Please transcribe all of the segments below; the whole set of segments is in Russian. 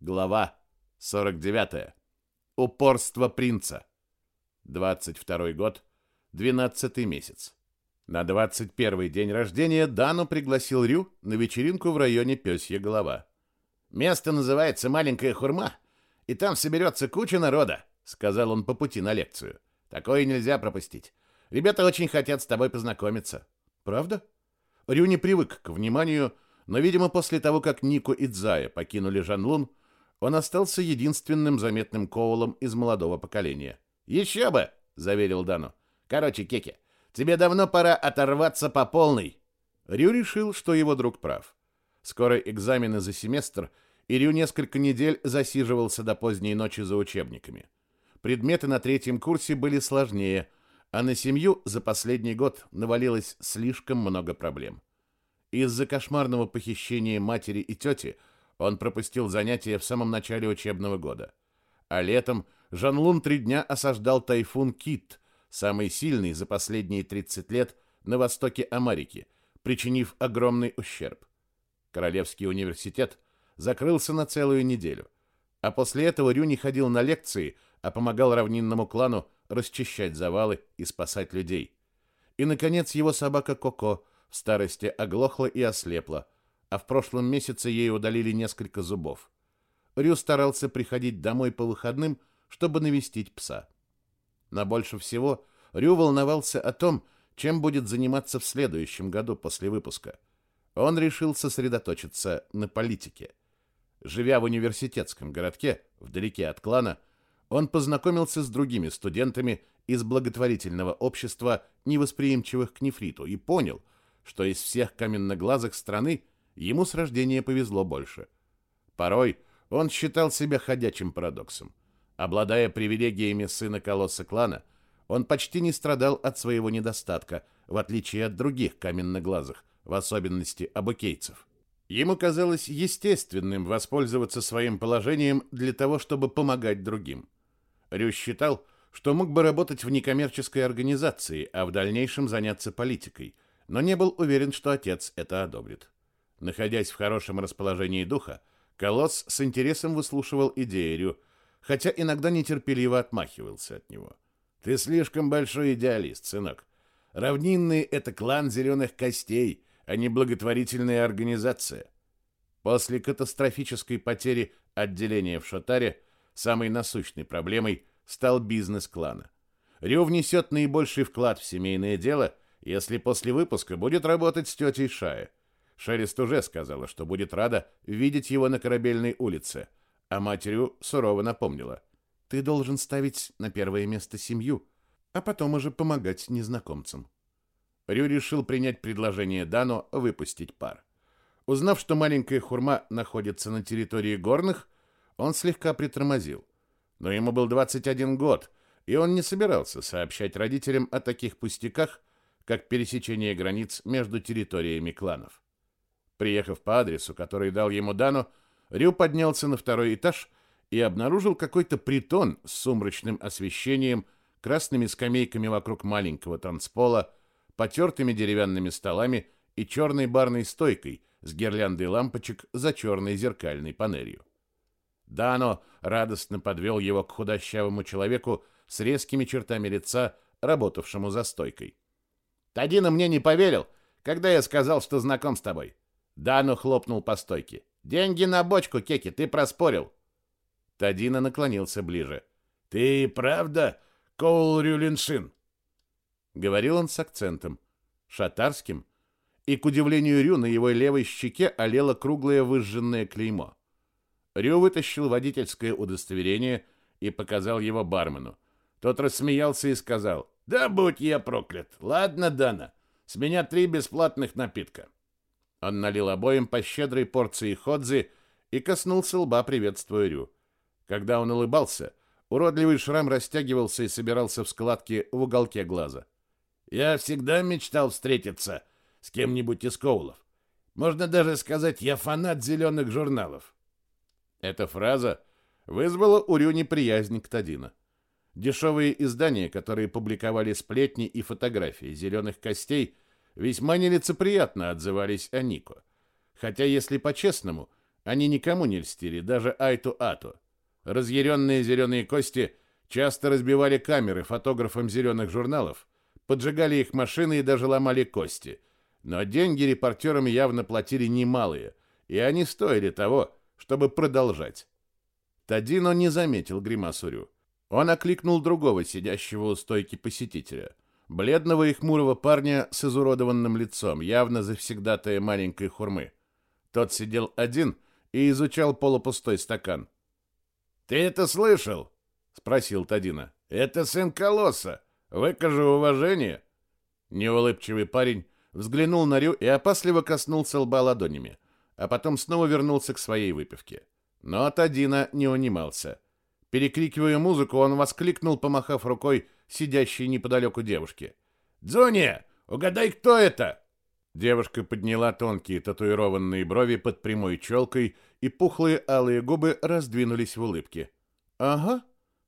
Глава 49. Упорство принца. 22 год, 12 месяц. На 21 день рождения Дану пригласил Рю на вечеринку в районе Пёсья голова. Место называется Маленькая хурма, и там соберется куча народа, сказал он по пути на лекцию. Такое нельзя пропустить. Ребята очень хотят с тобой познакомиться. Правда? Рю не привык к вниманию, но, видимо, после того, как Нико и Дзая покинули Жанлун, он остался единственным заметным коулом из молодого поколения. «Еще бы!» — заверил Дану. «Короче, Кеки, тебе давно пора оторваться по полной». Рю решил, что его друг прав. Скоро экзамены за семестр, и Рю несколько недель засиживался до поздней ночи за учебниками. Предметы на третьем курсе были сложнее, а на семью за последний год навалилось слишком много проблем. Из-за кошмарного похищения матери и тети он пропустил занятия в самом начале учебного года. А летом Жанлун три дня осаждал тайфун Кит, самый сильный за последние 30 лет на востоке Америки, причинив огромный ущерб. Королевский университет закрылся на целую неделю, а после этого Рю не ходил на лекции, а помогал равнинному клану расчищать завалы и спасать людей. И, наконец, его собака Коко в старости оглохла и ослепла, а в прошлом месяце ей удалили несколько зубов. Рю старался приходить домой по выходным, чтобы навестить пса. Но больше всего Рю волновался о том, чем будет заниматься в следующем году после выпуска. Он решил сосредоточиться на политике. Живя в университетском городке, вдалеке от клана, он познакомился с другими студентами из благотворительного общества, невосприимчивых к нефриту, и понял, что из всех каменноглазых страны ему с рождения повезло больше. Порой он считал себя ходячим парадоксом. Обладая привилегиями сына колосса клана, он почти не страдал от своего недостатка, в отличие от других каменноглазых, в особенности абукейцев. Ему казалось естественным воспользоваться своим положением для того, чтобы помогать другим. Рю считал, что мог бы работать в некоммерческой организации, а в дальнейшем заняться политикой, но не был уверен, что отец это одобрит. Находясь в хорошем расположении духа, Колосс с интересом выслушивал идеи Рю, хотя иногда нетерпеливо отмахивался от него. «Ты слишком большой идеалист, сынок. Равнинные — это клан зеленых костей, а не благотворительная организация». После катастрофической потери отделения в Шотаре самой насущной проблемой стал бизнес клана. Рю внесет наибольший вклад в семейное дело, если после выпуска будет работать с тетей Шая. Шерест уже сказала, что будет рада видеть его на корабельной улице, а матерью сурово напомнила. «Ты должен ставить на первое место семью, а потом уже помогать незнакомцам». Рю решил принять предложение Дано выпустить пар. Узнав, что маленькая хурма находится на территории горных, он слегка притормозил. Но ему был 21 год, и он не собирался сообщать родителям о таких пустяках, как пересечение границ между территориями кланов. Приехав по адресу, который дал ему Дану, Рю поднялся на второй этаж и обнаружил какой-то притон с сумрачным освещением, красными скамейками вокруг маленького танцпола, потертыми деревянными столами и черной барной стойкой с гирляндой лампочек за черной зеркальной панелью. Дано радостно подвел его к худощавому человеку с резкими чертами лица, работавшему за стойкой. «Тадина мне не поверил, когда я сказал, что знаком с тобой. Дану хлопнул по стойке. «Деньги на бочку, Кеки, ты проспорил!» Тадина наклонился ближе. «Ты правда Коул Рюлиншин?» Говорил он с акцентом, шатарским, и, к удивлению Рю, на его левой щеке олело круглое выжженное клеймо. Рю вытащил водительское удостоверение и показал его бармену. Тот рассмеялся и сказал, «Да будь я проклят! Ладно, Дана, с меня три бесплатных напитка». Он налил обоим по щедрой порции ходзи и коснулся лба, приветствуя Рю. Когда он улыбался, уродливый шрам растягивался и собирался в складки в уголке глаза. «Я всегда мечтал встретиться с кем-нибудь из Коулов. Можно даже сказать, я фанат зеленых журналов». Эта фраза вызвала у Рю неприязнь к Тадина. Дешевые издания, которые публиковали сплетни и фотографии зеленых костей – весьма нелицеприятно отзывались о Нико. Хотя, если по-честному, Они никому не льстили, даже Айту-Ату. Разъяренные зеленые кости часто разбивали камеры фотографам зеленых журналов, поджигали их машины и даже ломали кости. Но деньги репортерам явно платили немалые, и они стоили того, чтобы продолжать. Тадино не заметил гримасу. Он окликнул другого сидящего у стойки посетителя, бледного и хмурого парня с изуродованным лицом, явно завсегдатая маленькой хурмы. Тот сидел один и изучал полупустой стакан. «Ты это слышал?» — спросил Тадина. «Это сын Колосса. Выкажи уважение». Неулыбчивый парень взглянул на Рю и опасливо коснулся лба ладонями, а потом снова вернулся к своей выпивке. Но Тадина не унимался. Перекрикивая музыку, он воскликнул, помахав рукой сидящей неподалеку девушке. «Дзония, угадай, кто это?» Девушка подняла тонкие татуированные брови под прямой челкой, и пухлые алые губы раздвинулись в улыбке. «Ага,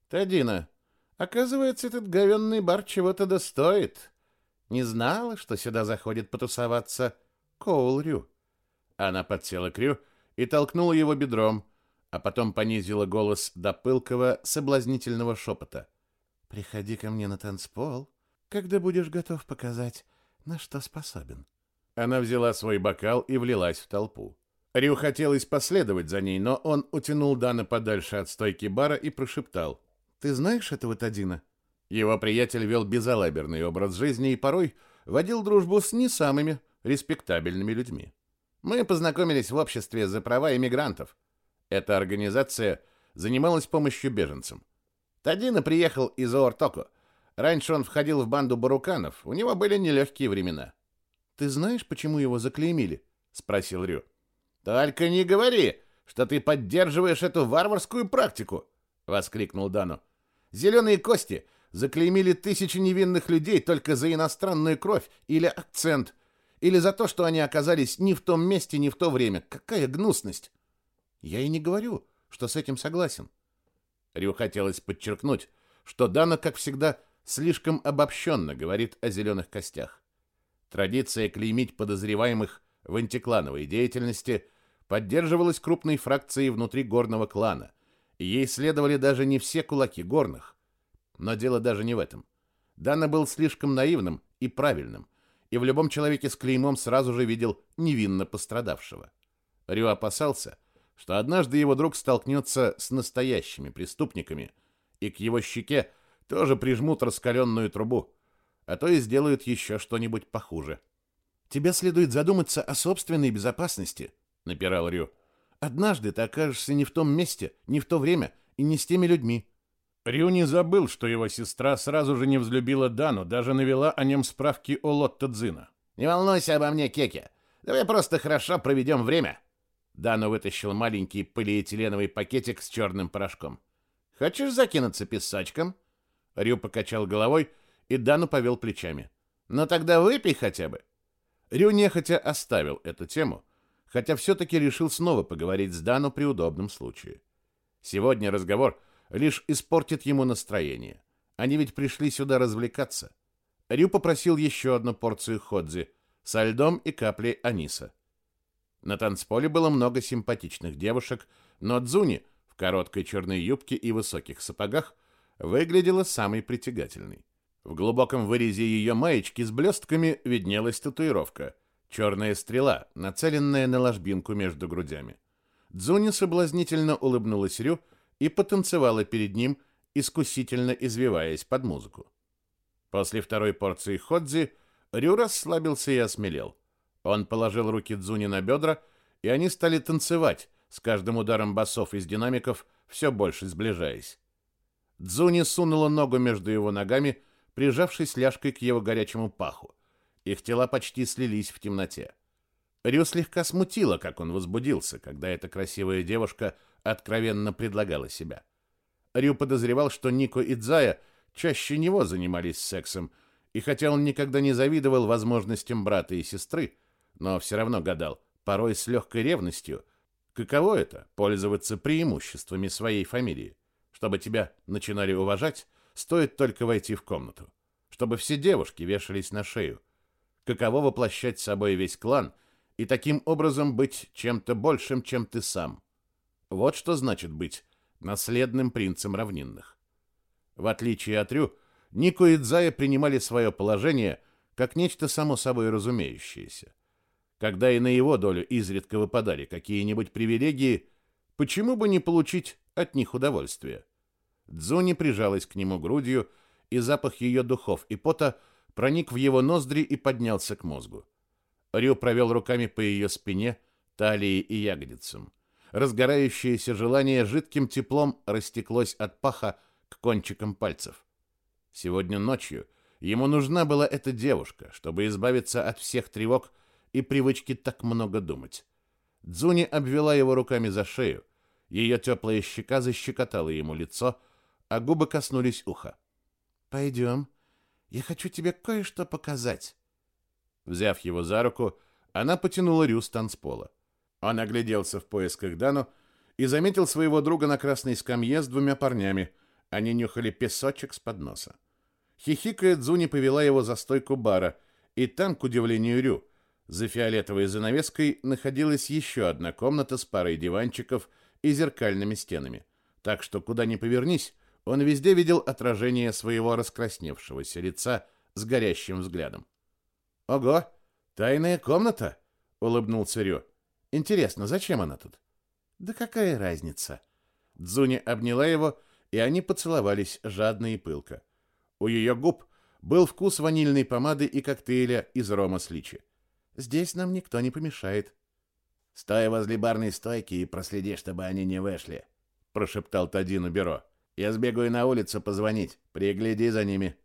Тадина, оказывается, этот говенный бар чего-то достоит. Не знала, что сюда заходит потусоваться Коул Рю». Она подсела к Рю и толкнула его бедром, а потом понизила голос до пылкого, соблазнительного шепота. «Приходи ко мне на танцпол, когда будешь готов показать, на что способен». Она взяла свой бокал и влилась в толпу. Рю хотелось последовать за ней, но он утянул Дана подальше от стойки бара и прошептал. «Ты знаешь этого Тадина?» Его приятель вел безалаберный образ жизни и порой водил дружбу с не самыми респектабельными людьми. Мы познакомились в обществе за права иммигрантов. Эта организация занималась помощью беженцам. Тадина приехал из Оортоко. Раньше он входил в банду баруканов. У него были нелегкие времена. «Ты знаешь, почему его заклеймили?» — спросил Рю. «Только не говори, что ты поддерживаешь эту варварскую практику!» — воскликнул Дану. «Зеленые кости заклеймили тысячи невинных людей только за иностранную кровь или акцент, или за то, что они оказались не в том месте, не в то время. Какая гнусность!» Я и не говорю, что с этим согласен. Рю хотелось подчеркнуть, что Дана, как всегда, слишком обобщенно говорит о зеленых костях. Традиция клеймить подозреваемых в антиклановой деятельности поддерживалась крупной фракцией внутри горного клана, и ей следовали даже не все кулаки горных. Но дело даже не в этом. Дана был слишком наивным и правильным, и в любом человеке с клеймом сразу же видел невинно пострадавшего. Рю опасался, что однажды его друг столкнется с настоящими преступниками, и к его щеке тоже прижмут раскаленную трубу, а то и сделают еще что-нибудь похуже. «Тебе следует задуматься о собственной безопасности», — напирал Рю. «Однажды ты окажешься не в том месте, не в то время и не с теми людьми». Рю не забыл, что его сестра сразу же не взлюбила Дану, даже навела о нем справки о Лотто Дзина. «Не волнуйся обо мне, Кеке. Давай просто хорошо проведем время», Дана вытащил маленький полиэтиленовый пакетик с черным порошком. «Хочешь закинуться песочком?» Рю покачал головой, и Дану повел плечами. «Ну тогда выпей хотя бы». Рю нехотя оставил эту тему, хотя все-таки решил снова поговорить с Дану при удобном случае. Сегодня разговор лишь испортит ему настроение. Они ведь пришли сюда развлекаться. Рю попросил еще одну порцию ходзи со льдом и каплей аниса. На танцполе было много симпатичных девушек, но Дзуни в короткой черной юбке и высоких сапогах выглядела самой притягательной. В глубоком вырезе ее маечки с блестками виднелась татуировка — черная стрела, нацеленная на ложбинку между грудями. Дзуни соблазнительно улыбнулась Рю и потанцевала перед ним, искусительно извиваясь под музыку. После второй порции ходзи Рю расслабился и осмелел. Он положил руки Дзуни на бедра, и они стали танцевать, с каждым ударом басов из динамиков все больше сближаясь. Дзуни сунула ногу между его ногами, прижавшись ляжкой к его горячему паху. Их тела почти слились в темноте. Рю слегка смутило, как он возбудился, когда эта красивая девушка откровенно предлагала себя. Рю подозревал, что Нико и Дзая чаще него занимались сексом, и хотя он никогда не завидовал возможностям брата и сестры, но все равно гадал, порой с легкой ревностью, каково это — пользоваться преимуществами своей фамилии. Чтобы тебя начинали уважать, стоит только войти в комнату. Чтобы все девушки вешались на шею. Каково воплощать собой весь клан и таким образом быть чем-то большим, чем ты сам. Вот что значит быть наследным принцем равнинных. В отличие от Рю, Нико и Дзая принимали свое положение как нечто само собой разумеющееся. Когда и на его долю изредка выпадали какие-нибудь привилегии, почему бы не получить от них удовольствие? Дзуни прижалась к нему грудью, и запах ее духов и пота проник в его ноздри и поднялся к мозгу. Рю провел руками по ее спине, талии и ягодицам. Разгорающееся желание жидким теплом растеклось от паха к кончикам пальцев. Сегодня ночью ему нужна была эта девушка, чтобы избавиться от всех тревог и привычки так много думать. Дзуни обвела его руками за шею, ее теплая щека защекотала ему лицо, а губы коснулись уха. «Пойдем, я хочу тебе кое-что показать». Взяв его за руку, она потянула Рю с танцпола. Он огляделся в поисках Дану и заметил своего друга на красной скамье с двумя парнями. Они нюхали песочек с подноса. Хихикая, Дзуни повела его за стойку бара, и там, к удивлению Рю, за фиолетовой занавеской находилась еще одна комната с парой диванчиков и зеркальными стенами. Так что, куда ни повернись, он везде видел отражение своего раскрасневшегося лица с горящим взглядом. «Ого, тайная комната!» — улыбнулся Рю. «Интересно, зачем она тут?» «Да какая разница?» Дзуни обняла его, и они поцеловались жадно и пылко. У ее губ был вкус ванильной помады и коктейля из рома с личи. «Здесь нам никто не помешает». «Стой возле барной стойки и проследи, чтобы они не вышли», — прошептал Тадину Бюро. «Я сбегаю на улицу позвонить. Пригляди за ними».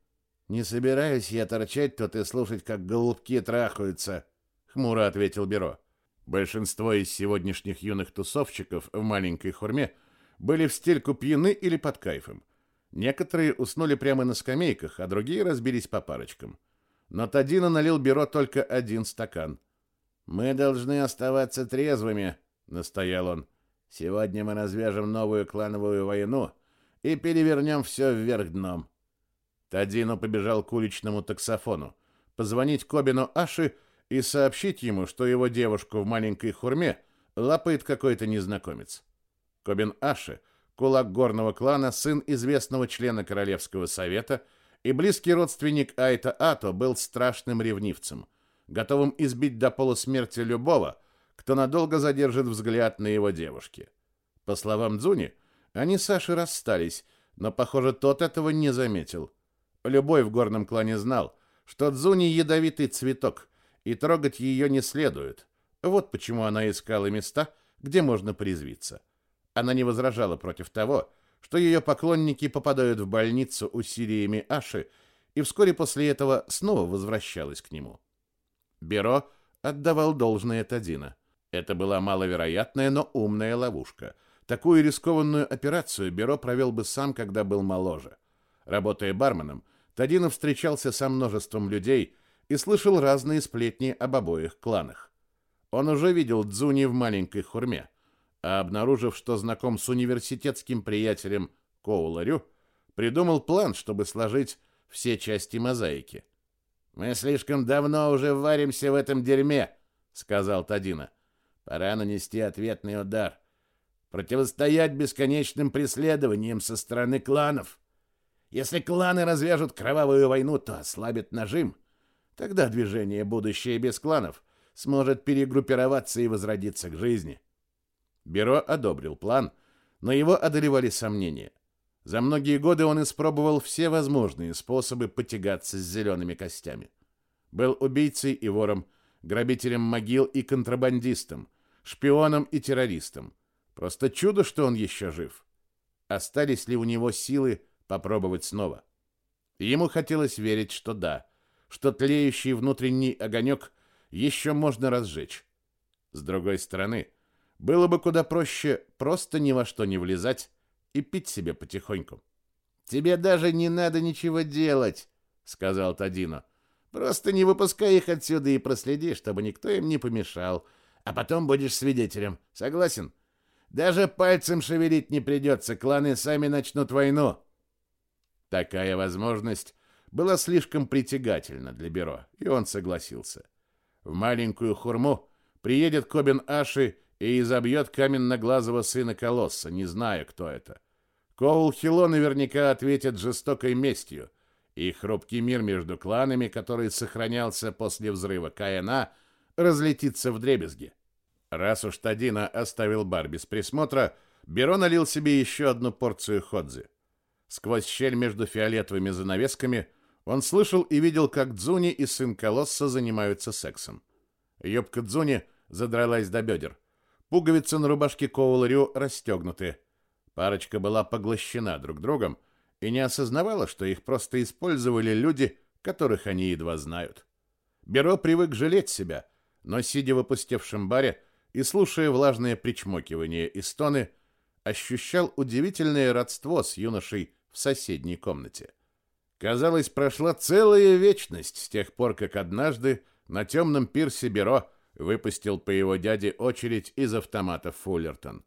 «Не собираюсь я торчать тут и слушать, как голубки трахаются», — хмуро ответил Бюро. Большинство из сегодняшних юных тусовщиков в маленькой хурме были в стельку пьяны или под кайфом. Некоторые уснули прямо на скамейках, а другие разбились по парочкам. Но Тадина налил Бюро только один стакан. «Мы должны оставаться трезвыми», — настоял он. «Сегодня мы развяжем новую клановую войну и перевернем все вверх дном». Тадино побежал к уличному таксофону, позвонить Кобину Аши и сообщить ему, что его девушку в маленькой хурме лапает какой-то незнакомец. Кобин Аши, кулак горного клана, сын известного члена Королевского совета и близкий родственник Айта Ато, был страшным ревнивцем, готовым избить до полусмерти любого, кто надолго задержит взгляд на его девушке. По словам Дзуни, они с Ашей расстались, но, похоже, тот этого не заметил. Любой в горном клане знал, что Дзуни ядовитый цветок, и трогать ее не следует. Вот почему она искала места, где можно призвиться. Она не возражала против того, что ее поклонники попадают в больницу усилиями Аши, и вскоре после этого снова возвращалась к нему. Беро отдавал должное Тадина. Это была маловероятная, но умная ловушка. Такую рискованную операцию Беро провел бы сам, когда был моложе. Работая барменом, Тадинов встречался со множеством людей и слышал разные сплетни об обоих кланах. Он уже видел Дзуни в маленькой хурме, а обнаружив, что знаком с университетским приятелем Коуларю, придумал план, чтобы сложить все части мозаики. «Мы слишком давно уже варимся в этом дерьме», — сказал Тадина. «Пора нанести ответный удар. Противостоять бесконечным преследованиям со стороны кланов». Если кланы развяжут кровавую войну, то ослабит нажим. Тогда движение «Будущее без кланов» сможет перегруппироваться и возродиться к жизни. Бюро одобрил план, но его одолевали сомнения. За многие годы он испробовал все возможные способы потягаться с зелеными костями. Был убийцей и вором, грабителем могил и контрабандистом, шпионом и террористом. Просто чудо, что он еще жив. Остались ли у него силы попробовать снова. Ему хотелось верить, что да, что тлеющий внутренний огонек еще можно разжечь. С другой стороны, было бы куда проще просто ни во что не влезать и пить себе потихоньку. «Тебе даже не надо ничего делать», — сказал Тадино. «Просто не выпускай их отсюда и проследи, чтобы никто им не помешал. А потом будешь свидетелем. Согласен? Даже пальцем шевелить не придется, кланы сами начнут войну». Такая возможность была слишком притягательна для Бюро, и он согласился. В маленькую хурму приедет Кобин Аши и изобьет каменноглазого сына Колосса, не зная, кто это. Коул Хило наверняка ответит жестокой местью, и хрупкий мир между кланами, который сохранялся после взрыва Каэна, разлетится в дребезги. Раз уж Тадина оставил бар без присмотра, Беро налил себе еще одну порцию ходзи. Сквозь щель между фиолетовыми занавесками он слышал и видел, как Дзуни и сын Колосса занимаются сексом. Юбка Дзуни задралась до бедер. Пуговицы на рубашке Коул-Рю расстегнуты. Парочка была поглощена друг другом и не осознавала, что их просто использовали люди, которых они едва знают. Беро привык жалеть себя, но, сидя в опустевшем баре и слушая влажное причмокивание и стоны, ощущал удивительное родство с юношей в соседней комнате. Казалось, прошла целая вечность с тех пор, как однажды на темном пирсе Беро выпустил по его дяде очередь из автомата Фуллертон.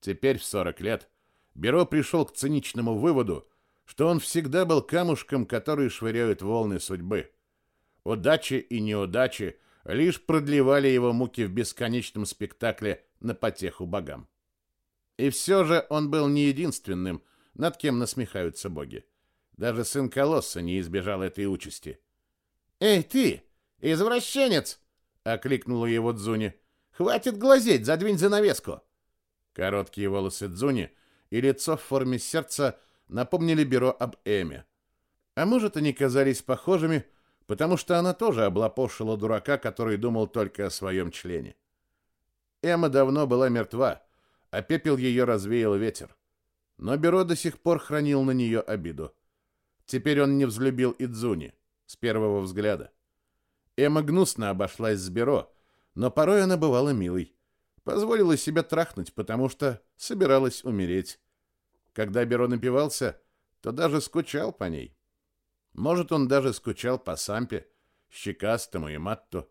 Теперь в 40 лет Беро пришел к циничному выводу, что он всегда был камушком, который швыряют волны судьбы. Удачи и неудачи лишь продлевали его муки в бесконечном спектакле на потеху богам. И все же он был не единственным, над кем насмехаются боги. Даже сын Колосса не избежал этой участи. «Эй, ты, извращенец!» — окликнула его Дзуни. «Хватит глазеть, задвинь занавеску!» Короткие волосы Дзуни и лицо в форме сердца напомнили Беро об Эме. А может, они казались похожими, потому что она тоже облапошила дурака, который думал только о своем члене. Эма давно была мертва, а пепел ее развеял ветер. Но Беро до сих пор хранил на нее обиду. Теперь он не взлюбил Идзуни с первого взгляда. Эма гнусно обошлась с Беро, но порой она бывала милой. Позволила себя трахнуть, потому что собиралась умереть. Когда Беро напивался, то даже скучал по ней. Может, он даже скучал по Сампе, Щекастому и Матту.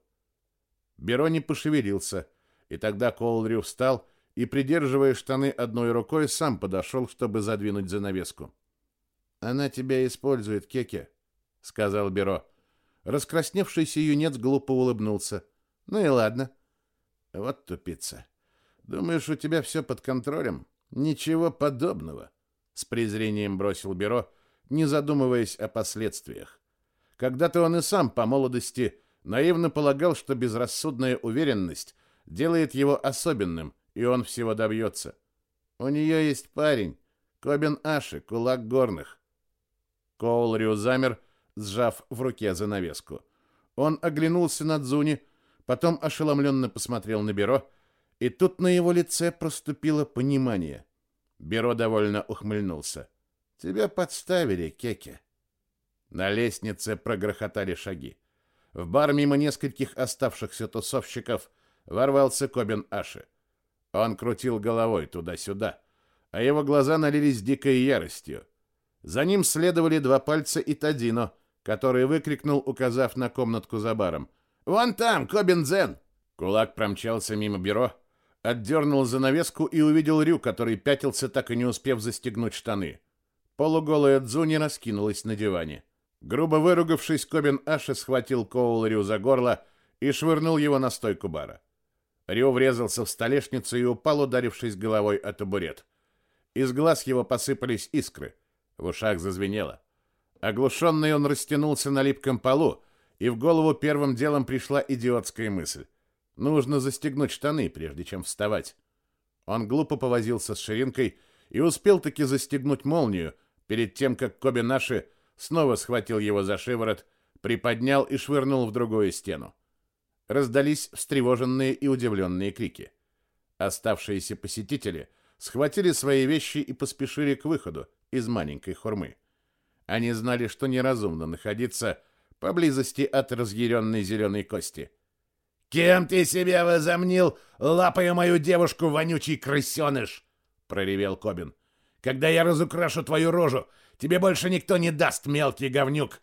Беро не пошевелился, и тогда Коулрю встал и, придерживая штаны одной рукой, сам подошел, чтобы задвинуть занавеску. «Она тебя использует, Кеке», — сказал Беро. Раскрасневшийся юнец глупо улыбнулся. «Ну и ладно. Вот тупица. Думаешь, у тебя все под контролем? Ничего подобного, с презрением бросил Беро, не задумываясь о последствиях. Когда-то он и сам по молодости наивно полагал, что безрассудная уверенность делает его особенным, и он всего добьется. У нее есть парень, Кобин Аши, кулак горных. Коул замер, сжав в руке занавеску. Он оглянулся на Дзуни, потом ошеломленно посмотрел на Беро, и тут на его лице проступило понимание. Беро довольно ухмыльнулся. «Тебя подставили, Кеке». На лестнице прогрохотали шаги. В бар мимо нескольких оставшихся тусовщиков ворвался Кобин Аши. Он крутил головой туда-сюда, а его глаза налились дикой яростью. За ним следовали два пальца и Тадино, который выкрикнул, указав на комнатку за баром. «Вон там, Кобин Дзен!» Кулак промчался мимо бюро, отдернул занавеску и увидел Рю, который пятился, так и не успев застегнуть штаны. Полуголая Дзуни раскинулась на диване. Грубо выругавшись, Кобин Аши схватил Коул Рю за горло и швырнул его на стойку бара. Рю врезался в столешницу и упал, ударившись головой о табурет. Из глаз его посыпались искры. В ушах зазвенело. Оглушенный он растянулся на липком полу, и в голову первым делом пришла идиотская мысль. Нужно застегнуть штаны, прежде чем вставать. Он глупо повозился с ширинкой и успел таки застегнуть молнию, перед тем, как Коби Наши снова схватил его за шиворот, приподнял и швырнул в другую стену. Раздались встревоженные и удивленные крики. Оставшиеся посетители схватили свои вещи и поспешили к выходу из маленькой хурмы. Они знали, что неразумно находиться поблизости от разъяренной зеленой кости. «Кем ты себя возомнил, лапая мою девушку, вонючий крысеныш?» — проревел Кобин. «Когда я разукрашу твою рожу, тебе больше никто не даст, мелкий говнюк!»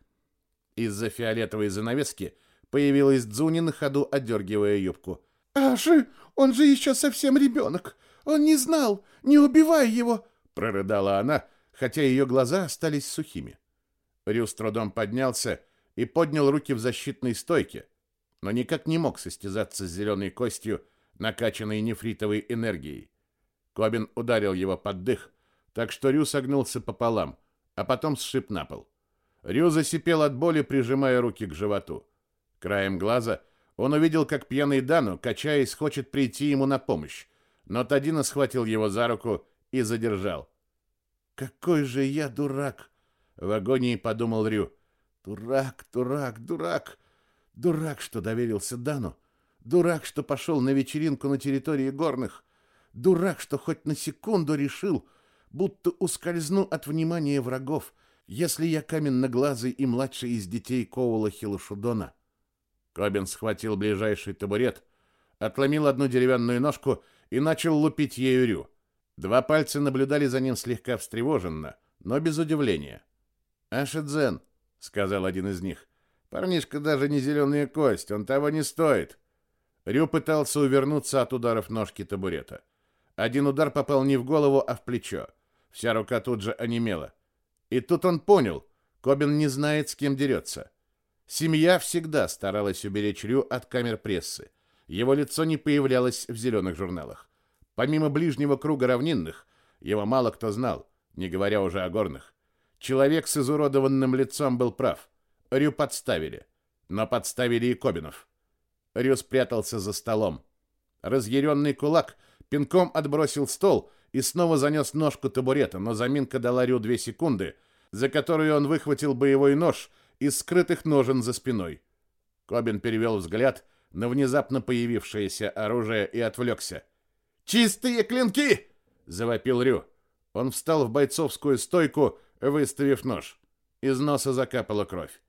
Из-за фиолетовой занавески появилась Дзуни на ходу, отдергивая юбку. «Аши, он же еще совсем ребенок! Он не знал! Не убивай его!» — прорыдала она, хотя ее глаза остались сухими. Рю с трудом поднялся и поднял руки в защитной стойке, но никак не мог состязаться с зеленой костью, накачанной нефритовой энергией. Кобин ударил его под дых, так что Рю согнулся пополам, а потом сшиб на пол. Рю засипел от боли, прижимая руки к животу. Краем глаза он увидел, как пьяный Дану, качаясь, хочет прийти ему на помощь, но Тадина схватил его за руку и задержал. «Какой же я дурак!» — в агонии подумал Рю. «Дурак, дурак, дурак! Дурак, что доверился Дану! Дурак, что пошел на вечеринку на территории горных! Дурак, что хоть на секунду решил, будто ускользну от внимания врагов, если я каменноглазый и младший из детей Коула Хилошудона. Кобин схватил ближайший табурет, отломил одну деревянную ножку и начал лупить ею Рю. Два пальца наблюдали за ним слегка встревоженно, но без удивления. «Ашидзен», — сказал один из них, — «парнишка даже не зеленая кость, он того не стоит». Рю пытался увернуться от ударов ножки табурета. Один удар попал не в голову, а в плечо. Вся рука тут же онемела. И тут он понял, Кобин не знает, с кем дерется. Семья всегда старалась уберечь Рю от камер прессы. Его лицо не появлялось в зеленых журналах. Помимо ближнего круга равнинных, его мало кто знал, не говоря уже о горных. Человек с изуродованным лицом был прав. Рю подставили. Но подставили и Кобинов. Рю спрятался за столом. Разъяренный кулак пинком отбросил стол и снова занес ножку табурета, но заминка дала Рю две секунды, за которые он выхватил боевой нож из скрытых ножен за спиной. Кобин перевел взгляд на внезапно появившееся оружие и отвлекся. «Чистые клинки!» — завопил Рю. Он встал в бойцовскую стойку, выставив нож. Из носа закапала кровь.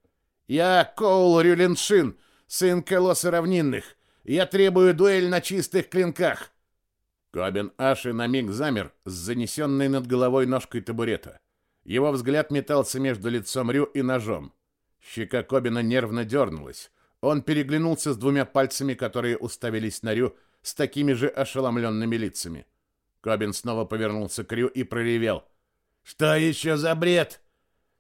«Я Коул Рюлиншин, сын Колосса Равнинных. Я требую дуэль на чистых клинках!» Кобин Аши на миг замер с занесенной над головой ножкой табурета. Его взгляд метался между лицом Рю и ножом. Щека Кобина нервно дернулась. Он переглянулся с двумя пальцами, которые уставились на Рю с такими же ошеломленными лицами. Кобин снова повернулся к Рю и проревел. «Что еще за бред?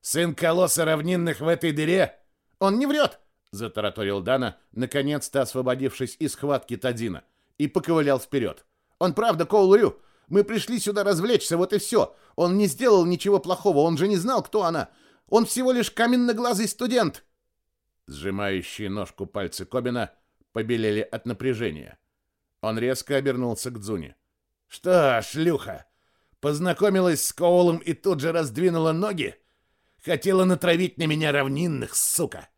Сын колосса равнинных в этой дыре? Он не врет!» Затараторил Дана, наконец-то освободившись из схватки Тадина, и поковылял вперед. Он правда Коул Рю. Мы пришли сюда развлечься, вот и все. Он не сделал ничего плохого, он же не знал, кто она. Он всего лишь каменноглазый студент. Сжимающие ножку пальцы Кобина побелели от напряжения. Он резко обернулся к Дзуне. «Что, шлюха, познакомилась с Коулом и тут же раздвинула ноги? Хотела натравить на меня равнинных, сука!»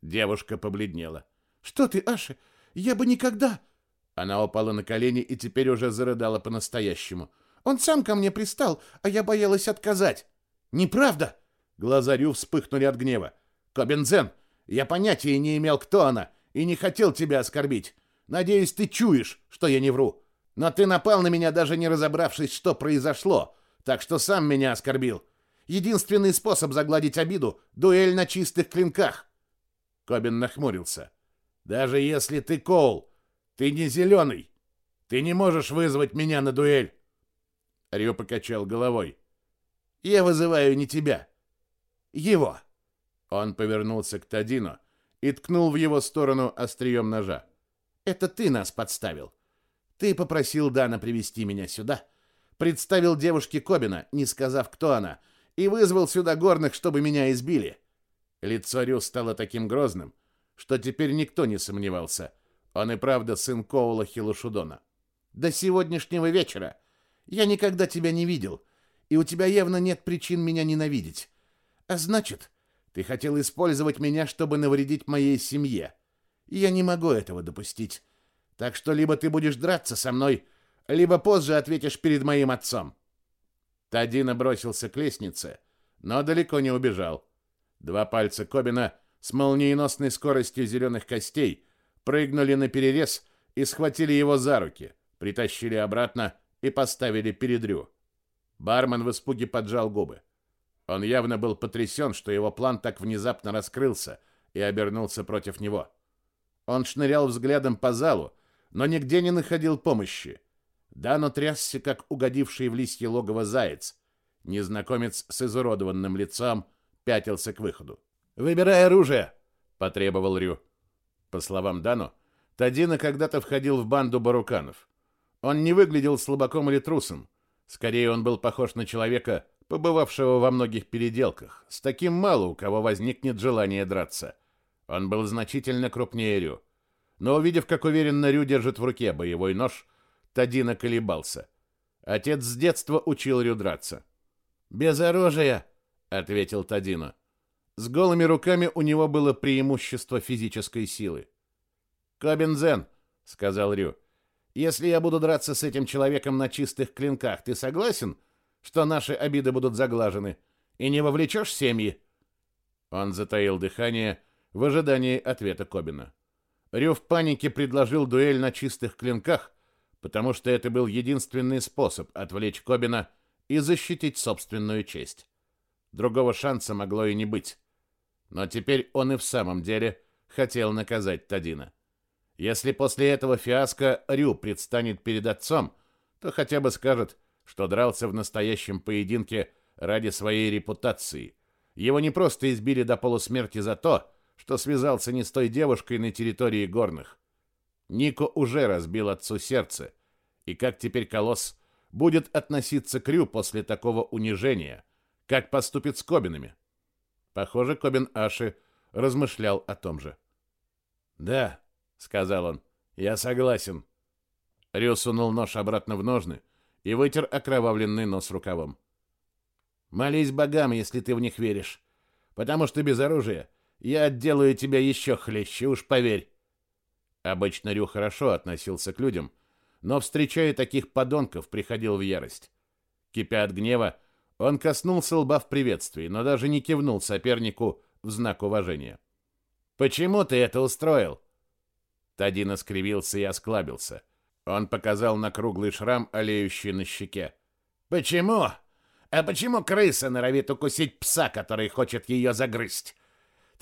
Девушка побледнела. «Что ты, Аша? Я бы никогда...» Она упала на колени и теперь уже зарыдала по-настоящему. «Он сам ко мне пристал, а я боялась отказать». «Неправда!» Глаза Рю вспыхнули от гнева. «Кобензен, я понятия не имел, кто она, и не хотел тебя оскорбить. Надеюсь, ты чуешь, что я не вру. Но ты напал на меня, даже не разобравшись, что произошло, так что сам меня оскорбил. Единственный способ загладить обиду — дуэль на чистых клинках». Кобин нахмурился. «Даже если ты Коул, ты не зеленый. Ты не можешь вызвать меня на дуэль. Рио покачал головой. Я вызываю не тебя. Его. Он повернулся к Тадину и ткнул в его сторону острием ножа. Это ты нас подставил. Ты попросил Дана привести меня сюда, представил девушке Кобина, не сказав, кто она, и вызвал сюда горных, чтобы меня избили. Лицо Рю стало таким грозным, что теперь никто не сомневался — он и правда сын Коула Хилушудона. До сегодняшнего вечера я никогда тебя не видел, и у тебя явно нет причин меня ненавидеть. А значит, ты хотел использовать меня, чтобы навредить моей семье. Я не могу этого допустить. Так что либо ты будешь драться со мной, либо позже ответишь перед моим отцом. Тадина бросился к лестнице, но далеко не убежал. Два пальца Кобина с молниеносной скоростью зеленых костей прыгнули на перерез и схватили его за руки, притащили обратно и поставили перед Рю. Бармен в испуге поджал губы. Он явно был потрясен, что его план так внезапно раскрылся и обернулся против него. Он шнырял взглядом по залу, но нигде не находил помощи. Дано трясся, как угодивший в листья логово заяц. Незнакомец с изуродованным лицом пятился к выходу. «Выбирай оружие!» — потребовал Рю. По словам Дану, Тадина когда-то входил в банду баруканов. Он не выглядел слабаком или трусом. Скорее, он был похож на человека, побывавшего во многих переделках. С таким мало у кого возникнет желание драться. Он был значительно крупнее Рю. Но увидев, как уверенно Рю держит в руке боевой нож, Тадина колебался. Отец с детства учил Рю драться. «Без оружия», — ответил Тадина. С голыми руками у него было преимущество физической силы. «Кобензен», — сказал Рю, — «если я буду драться с этим человеком на чистых клинках, ты согласен, что наши обиды будут заглажены, и не вовлечешь семьи?» Он затаил дыхание в ожидании ответа Кобина. Рю в панике предложил дуэль на чистых клинках, потому что это был единственный способ отвлечь Кобина и защитить собственную честь. Другого шанса могло и не быть. Но теперь он и в самом деле хотел наказать Тадина. Если после этого фиаско Рю предстанет перед отцом, то хотя бы скажет, что дрался в настоящем поединке ради своей репутации. Его не просто избили до полусмерти за то, что связался не с той девушкой на территории горных. Нико уже разбил отцу сердце, и как теперь Колосс будет относиться к Рю после такого унижения, как поступит с Кобинами? Похоже, Кобин Аши размышлял о том же. «Да», — сказал он, — «я согласен». Рю сунул нож обратно в ножны и вытер окровавленный нос рукавом. «Молись богам, если ты в них веришь, потому что без оружия я отделаю тебя еще хлеще, уж поверь». Обычно Рю хорошо относился к людям, но, встречая таких подонков, приходил в ярость. Кипя от гнева, он коснулся лба в приветствии, но даже не кивнул сопернику в знак уважения. «Почему ты это устроил?» Тадина скривился и осклабился. Он показал на круглый шрам, олеющий на щеке. «Почему? А почему крыса норовит укусить пса, который хочет ее загрызть?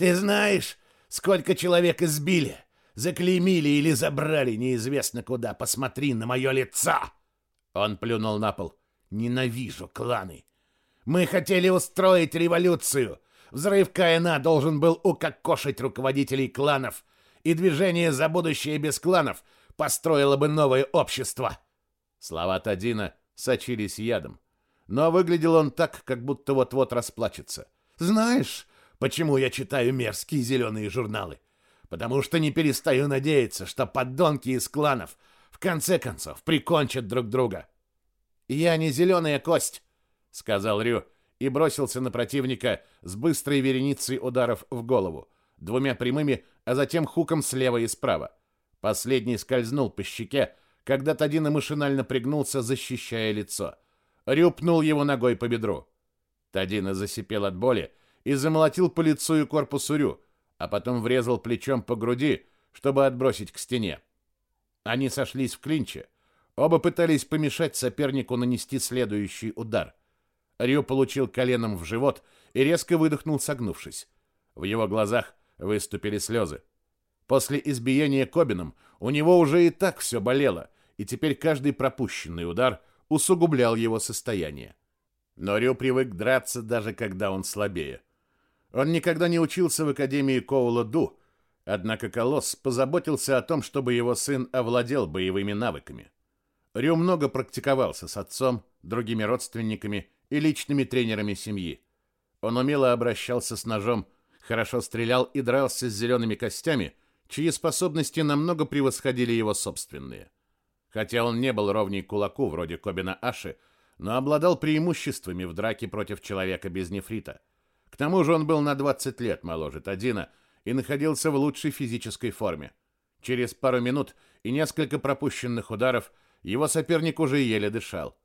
Ты знаешь, сколько человек избили, заклеймили или забрали неизвестно куда? Посмотри на мое лицо!» Он плюнул на пол. «Ненавижу кланы. Мы хотели устроить революцию. Взрыв КНА должен был укокошить руководителей кланов, и движение за будущее без кланов построило бы новое общество. Слова Тадина сочились ядом, но выглядел он так, как будто вот-вот расплачется. Знаешь, почему я читаю мерзкие зеленые журналы? Потому что не перестаю надеяться, что подонки из кланов в конце концов прикончат друг друга. Я не зеленая кость, — сказал Рю и бросился на противника с быстрой вереницей ударов в голову, двумя прямыми, а затем хуком слева и справа. Последний скользнул по щеке, когда Тадина машинально пригнулся, защищая лицо. Рю пнул его ногой по бедру. Тадина засипел от боли и замолотил по лицу и корпусу Рю, а потом врезал плечом по груди, чтобы отбросить к стене. Они сошлись в клинче. Оба пытались помешать сопернику нанести следующий удар. Рю получил коленом в живот и резко выдохнул, согнувшись. В его глазах выступили слезы. После избиения Кобином у него уже и так все болело, и теперь каждый пропущенный удар усугублял его состояние. Но Рю привык драться, даже когда он слабее. Он никогда не учился в Академии Коула-Ду, однако Колосс позаботился о том, чтобы его сын овладел боевыми навыками. Рю много практиковался с отцом, другими родственниками и личными тренерами семьи. Он умело обращался с ножом, хорошо стрелял и дрался с зелеными костями, чьи способности намного превосходили его собственные. Хотя он не был ровней кулаку, вроде Кобина Аши, но обладал преимуществами в драке против человека без нефрита. К тому же он был на 20 лет моложе Тадина и находился в лучшей физической форме. Через пару минут и несколько пропущенных ударов его соперник уже еле дышал.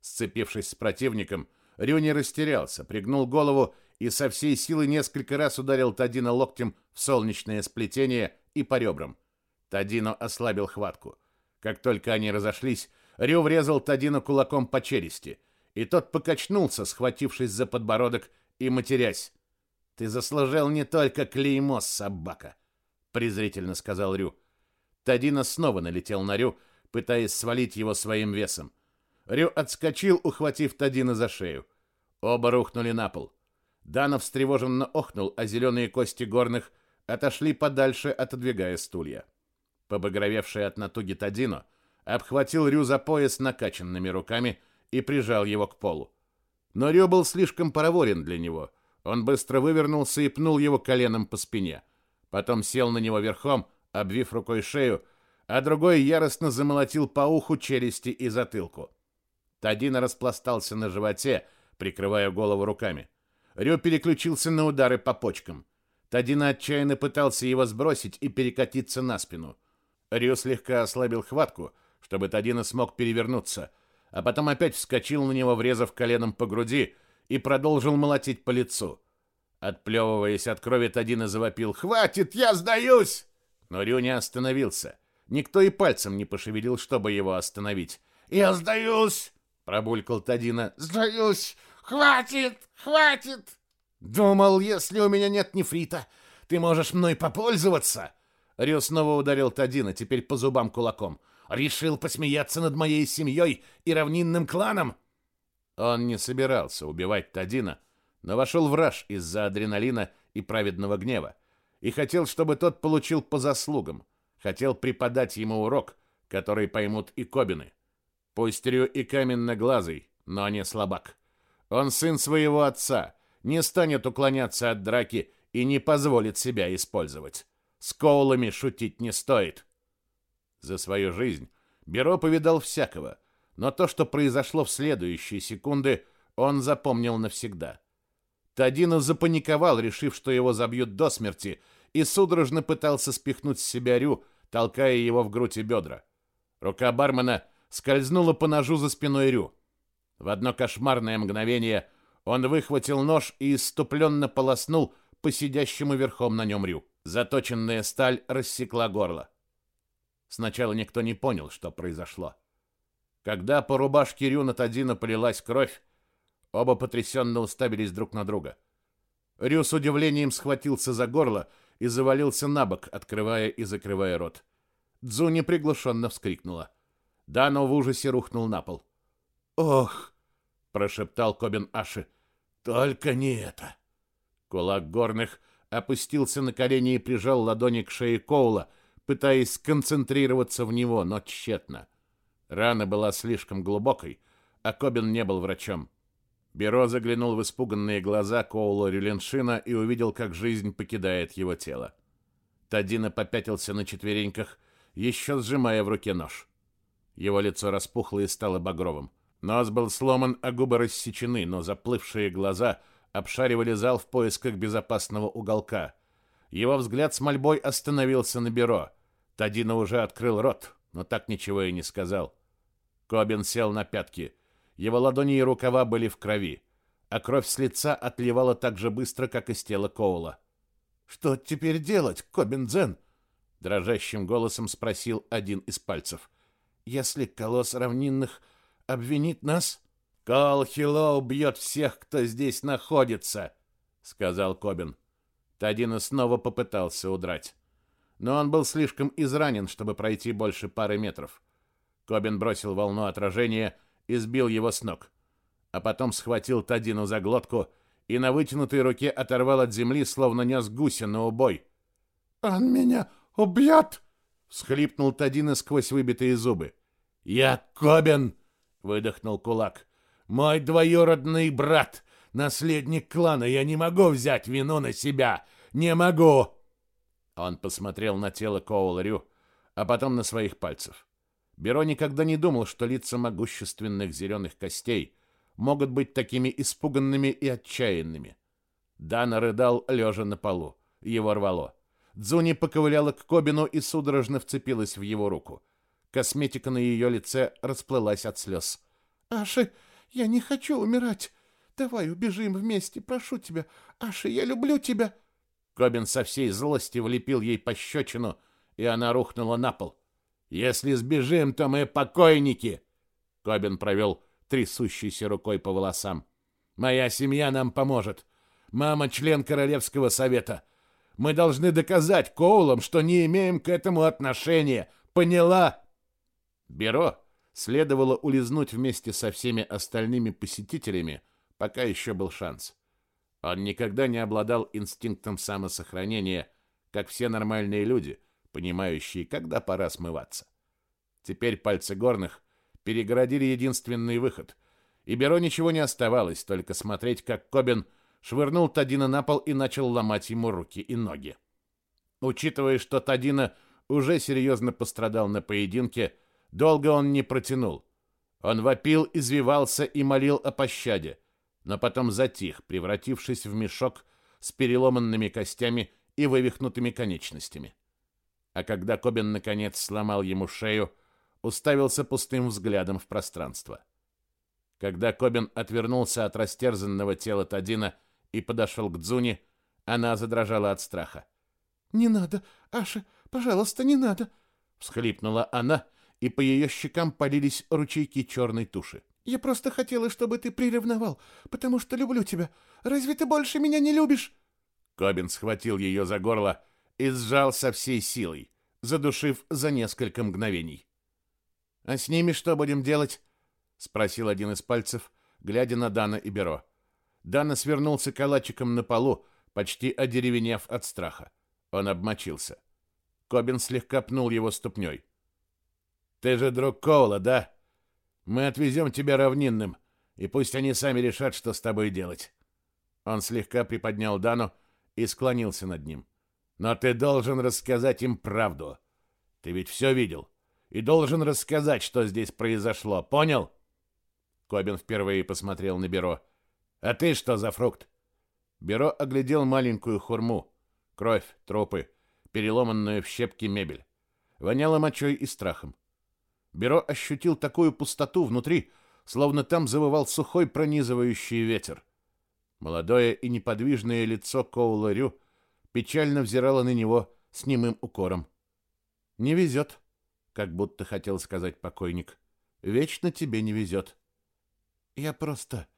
Сцепившись с противником, Рюни растерялся, пригнул голову и со всей силы несколько раз ударил Тадина локтем в солнечное сплетение и по ребрам. Тадино ослабил хватку. Как только они разошлись, Рю врезал Тадину кулаком по челюсти, и тот покачнулся, схватившись за подбородок и матерясь. «Ты заслужил не только клеймо, собака!» — презрительно сказал Рю. Тадина снова налетел на Рю, пытаясь свалить его своим весом. Рю отскочил, ухватив Тадина за шею. Оба рухнули на пол. Данов встревоженно охнул, а зеленые кости горных отошли подальше, отодвигая стулья. Побагровевший от натуги Тадино обхватил Рю за пояс накачанными руками и прижал его к полу. Но Рю был слишком проворен для него. Он быстро вывернулся и пнул его коленом по спине. Потом сел на него верхом, обвив рукой шею, а другой яростно замолотил по уху, челюсти и затылку. Тадина распластался на животе, прикрывая голову руками. Рю переключился на удары по почкам. Тадина отчаянно пытался его сбросить и перекатиться на спину. Рю слегка ослабил хватку, чтобы Тадина смог перевернуться, а потом опять вскочил на него, врезав коленом по груди, и продолжил молотить по лицу. Отплевываясь от крови, Тадина завопил «Хватит, я сдаюсь!» Но Рю не остановился. Никто и пальцем не пошевелил, чтобы его остановить. «Я сдаюсь!» — пробулькал Тадина. «Сдаюсь! Хватит! Хватит!» «Думал, если у меня нет нефрита, ты можешь мной попользоваться!» Рю снова ударил Тадина, теперь по зубам кулаком. «Решил посмеяться над моей семьей и равнинным кланом?» Он не собирался убивать Тадина, но вошел в раж из-за адреналина и праведного гнева и хотел, чтобы тот получил по заслугам, хотел преподать ему урок, который поймут и Кобины. Пусть Рю и каменноглазый, но не слабак. Он сын своего отца, не станет уклоняться от драки и не позволит себя использовать. С коулами шутить не стоит. За свою жизнь Беро повидал всякого, но то, что произошло в следующие секунды, он запомнил навсегда. Тадино запаниковал, решив, что его забьют до смерти, и судорожно пытался спихнуть с себя Рю, толкая его в грудь и бедра. Рука бармена скользнула по ножу за спиной Рю. В одно кошмарное мгновение он выхватил нож и иступленно полоснул по сидящему верхом на нем Рю. Заточенная сталь рассекла горло. Сначала никто не понял, что произошло. Когда по рубашке Рю на Тадина полилась кровь, оба потрясенно уставились друг на друга. Рю с удивлением схватился за горло и завалился на бок, открывая и закрывая рот. Дзуни приглушенно вскрикнула. Дано в ужасе рухнул на пол. «Ох!» — прошептал Кобин Аши. «Только не это!» Кулак горных опустился на колени и прижал ладони к шее Коула, пытаясь сконцентрироваться в него, но тщетно. Рана была слишком глубокой, а Кобин не был врачом. Беро заглянул в испуганные глаза Коула Рюленшина и увидел, как жизнь покидает его тело. Тадина попятился на четвереньках, еще сжимая в руке нож. Его лицо распухло и стало багровым. Нос был сломан, а губы рассечены, но заплывшие глаза — обшаривали зал в поисках безопасного уголка. Его взгляд с мольбой остановился на бюро. Тадина уже открыл рот, но так ничего и не сказал. Кобин сел на пятки. Его ладони и рукава были в крови, а кровь с лица отливала так же быстро, как из тела Коула. «Что теперь делать, Кобин Дзен?» — дрожащим голосом спросил один из пальцев. «Если колосс равнинных обвинит нас...» «Кол Хиллоу бьет всех, кто здесь находится», — сказал Кобин. Тадина снова попытался удрать. Но он был слишком изранен, чтобы пройти больше пары метров. Кобин бросил волну отражения и сбил его с ног. А потом схватил Тадину за глотку и на вытянутой руке оторвал от земли, словно нес гуся на убой. «Он меня убьет!» — всхлипнул Тадина сквозь выбитые зубы. «Я Кобин!» — выдохнул кулак. Мой двоюродный брат, наследник клана, я не могу взять вину на себя. Не могу. Он посмотрел на тело Коуларю, а потом на своих пальцев. Беро никогда не думал, что лица могущественных зеленых костей могут быть такими испуганными и отчаянными. Дана рыдал, лежа на полу. Его рвало. Дзуни поковыляла к Кобину и судорожно вцепилась в его руку. Косметика на ее лице расплылась от слез. «Аши, я не хочу умирать. Давай убежим вместе, прошу тебя. Аша, я люблю тебя. Кобин со всей злости влепил ей пощечину, и она рухнула на пол. Если сбежим, то мы покойники. Кобин провел трясущейся рукой по волосам. Моя семья нам поможет. Мама член королевского совета. Мы должны доказать Коулам, что не имеем к этому отношения. Поняла? Беро следовало улизнуть вместе со всеми остальными посетителями, пока еще был шанс. Он никогда не обладал инстинктом самосохранения, как все нормальные люди, понимающие, когда пора смываться. Теперь пальцы горных перегородили единственный выход, и Беро ничего не оставалось, только смотреть, как Кобин швырнул Тадина на пол и начал ломать ему руки и ноги. Учитывая, что Тадина уже серьезно пострадал на поединке, долго он не протянул. Он вопил, извивался и молил о пощаде, но потом затих, превратившись в мешок с переломанными костями и вывихнутыми конечностями. А когда Кобин наконец сломал ему шею, уставился пустым взглядом в пространство. Когда Кобин отвернулся от растерзанного тела Тадина и подошел к Дзуни, она задрожала от страха. «Не надо, Аша, пожалуйста, не надо!» — всхлипнула она, и по ее щекам полились ручейки черной туши. «Я просто хотела, чтобы ты приревновал, потому что люблю тебя. Разве ты больше меня не любишь?» Кобин схватил ее за горло и сжал со всей силой, задушив за несколько мгновений. «А с ними что будем делать?» — спросил один из пальцев, глядя на Дана и Беро. Дана свернулся калачиком на полу, почти одеревенев от страха. Он обмочился. Кобин слегка пнул его ступней. «Ты же друг Коула, да? Мы отвезем тебя равнинным, и пусть они сами решат, что с тобой делать». Он слегка приподнял Дану и склонился над ним. «Но ты должен рассказать им правду. Ты ведь все видел. И должен рассказать, что здесь произошло. Понял?» Кобин впервые посмотрел на Беро. «А ты что за фрукт?» Беро оглядел маленькую хурму. Кровь, трупы, переломанную в щепки мебель. Воняло мочой и страхом. Беро ощутил такую пустоту внутри, словно там завывал сухой пронизывающий ветер. Молодое и неподвижное лицо Коула Рю печально взирало на него с немым укором. «Не везет», — как будто хотел сказать покойник. «Вечно тебе не везет». «Я просто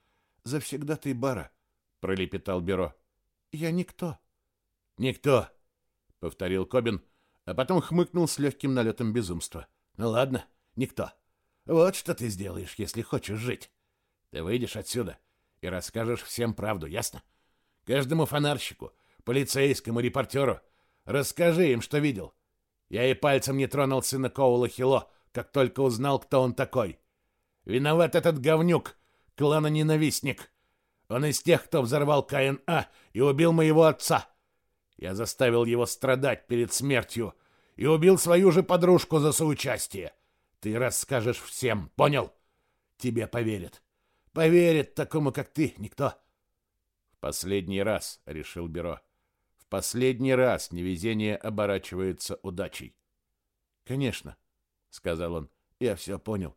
завсегдатый бара», — пролепетал Беро. «Я никто». «Никто», — повторил Кобин, а потом хмыкнул с легким налетом безумства. «Ну ладно, никто. Вот что ты сделаешь, если хочешь жить. Ты выйдешь отсюда и расскажешь всем правду, ясно? Каждому фонарщику, полицейскому, репортеру. Расскажи им, что видел. Я и пальцем не тронул сына Коула Хило, как только узнал, кто он такой. Виноват этот говнюк, клана-ненавистник. Он из тех, кто взорвал КНА и убил моего отца. Я заставил его страдать перед смертью и убил свою же подружку за соучастие. Ты расскажешь всем, понял? Тебе поверят. Поверит такому, как ты, никто. В последний раз, решил Бюро. В последний раз невезение оборачивается удачей. Конечно, сказал он. Я все понял.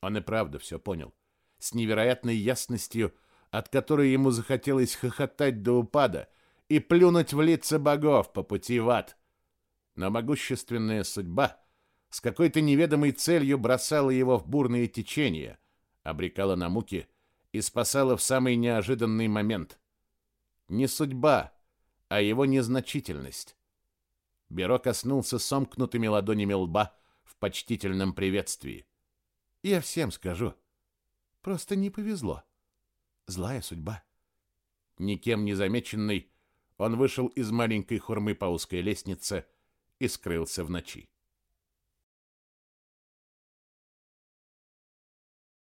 Он и правда все понял. С невероятной ясностью, от которой ему захотелось хохотать до упада и плюнуть в лица богов по пути в ад. Но могущественная судьба с какой-то неведомой целью бросала его в бурные течения — обрекала на муки и спасала в самый неожиданный момент. Не судьба, а его незначительность. Беро коснулся сомкнутыми ладонями лба в почтительном приветствии. Я всем скажу. Просто не повезло. Злая судьба. Никем не замеченный, он вышел из маленькой хурмы по узкой лестнице и скрылся в ночи.